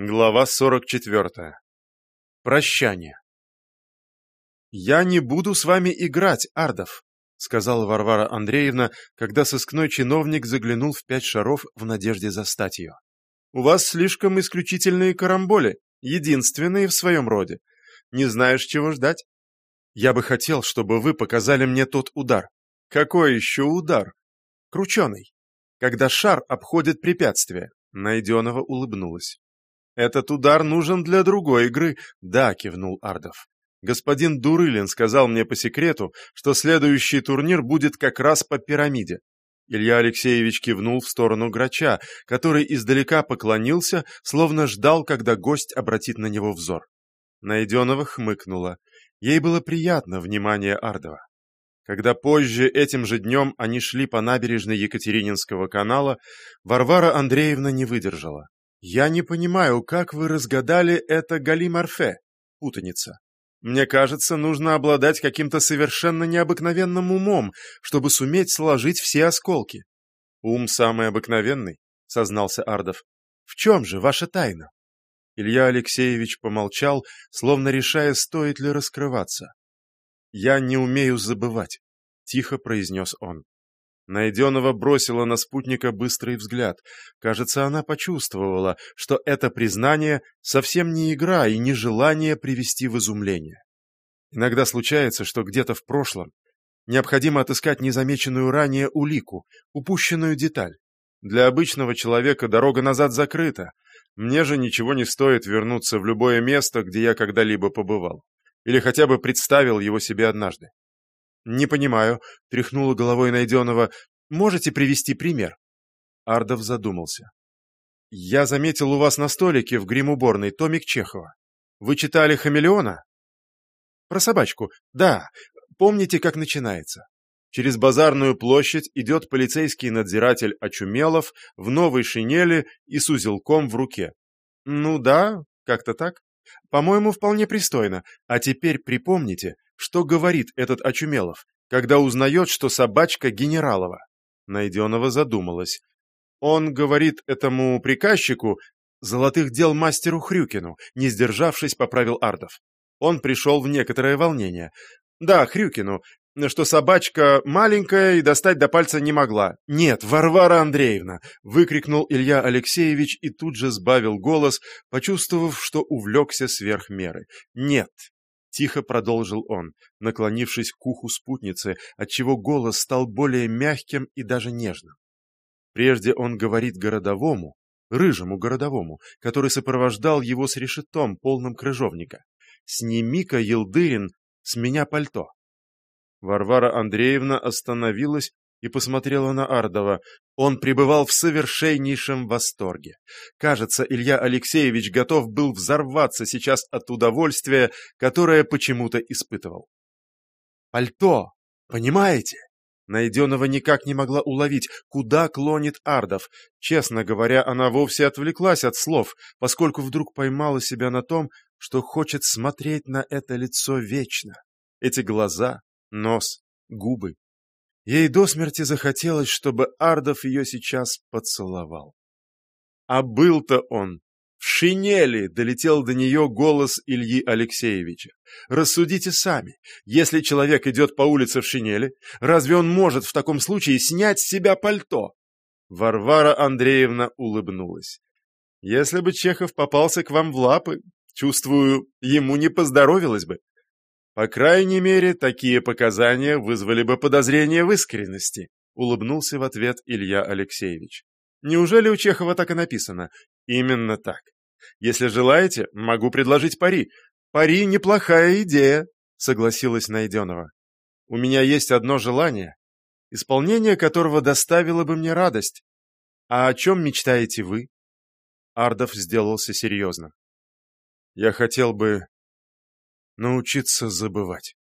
Глава 44. Прощание. «Я не буду с вами играть, Ардов», — сказала Варвара Андреевна, когда сыскной чиновник заглянул в пять шаров в надежде застать ее. «У вас слишком исключительные карамболи, единственные в своем роде. Не знаешь, чего ждать? Я бы хотел, чтобы вы показали мне тот удар. Какой еще удар? Крученый. Когда шар обходит препятствие. Найденова улыбнулась. «Этот удар нужен для другой игры», — да, кивнул Ардов. «Господин Дурылин сказал мне по секрету, что следующий турнир будет как раз по пирамиде». Илья Алексеевич кивнул в сторону Грача, который издалека поклонился, словно ждал, когда гость обратит на него взор. Найденова хмыкнула. Ей было приятно внимание Ардова. Когда позже, этим же днем, они шли по набережной Екатерининского канала, Варвара Андреевна не выдержала. «Я не понимаю, как вы разгадали это галиморфе, путаница. Мне кажется, нужно обладать каким-то совершенно необыкновенным умом, чтобы суметь сложить все осколки». «Ум самый обыкновенный», — сознался Ардов. «В чем же ваша тайна?» Илья Алексеевич помолчал, словно решая, стоит ли раскрываться. «Я не умею забывать», — тихо произнес он. Найденного бросила на спутника быстрый взгляд. Кажется, она почувствовала, что это признание совсем не игра и не желание привести в изумление. Иногда случается, что где-то в прошлом необходимо отыскать незамеченную ранее улику, упущенную деталь. Для обычного человека дорога назад закрыта. Мне же ничего не стоит вернуться в любое место, где я когда-либо побывал. Или хотя бы представил его себе однажды. «Не понимаю», — тряхнула головой Найденова. «Можете привести пример?» Ардов задумался. «Я заметил у вас на столике в гримуборной томик Чехова. Вы читали «Хамелеона»?» «Про собачку. Да. Помните, как начинается?» Через базарную площадь идет полицейский надзиратель Очумелов в новой шинели и с узелком в руке. «Ну да, как-то так. По-моему, вполне пристойно. А теперь припомните, что говорит этот Очумелов, когда узнает, что собачка генералова? Найденова задумалась. Он говорит этому приказчику, золотых дел мастеру Хрюкину, не сдержавшись, поправил Ардов. Он пришел в некоторое волнение. Да, Хрюкину, что собачка маленькая и достать до пальца не могла. «Нет, Варвара Андреевна!» — выкрикнул Илья Алексеевич и тут же сбавил голос, почувствовав, что увлекся сверх меры. «Нет, Тихо продолжил он, наклонившись к уху спутницы, отчего голос стал более мягким и даже нежным. Прежде он говорит городовому, рыжему городовому, который сопровождал его с решетом, полным крыжовника. «Сними-ка, Елдырин, с меня пальто». Варвара Андреевна остановилась и посмотрела на Ардова. Он пребывал в совершеннейшем восторге. Кажется, Илья Алексеевич готов был взорваться сейчас от удовольствия, которое почему-то испытывал. «Пальто! Понимаете?» Найденного никак не могла уловить, куда клонит Ардов. Честно говоря, она вовсе отвлеклась от слов, поскольку вдруг поймала себя на том, что хочет смотреть на это лицо вечно. Эти глаза, нос, губы, Ей до смерти захотелось, чтобы Ардов ее сейчас поцеловал. А был-то он в шинели, долетел до нее голос Ильи Алексеевича. Рассудите сами, если человек идет по улице в шинели, разве он может в таком случае снять с себя пальто? Варвара Андреевна улыбнулась. Если бы Чехов попался к вам в лапы, чувствую, ему не поздоровилось бы. По крайней мере, такие показания вызвали бы подозрение в искренности, улыбнулся в ответ Илья Алексеевич. Неужели у Чехова так и написано? Именно так. Если желаете, могу предложить пари. Пари — неплохая идея, согласилась Найденова. У меня есть одно желание, исполнение которого доставило бы мне радость. А о чем мечтаете вы? Ардов сделался серьезным. Я хотел бы научиться забывать.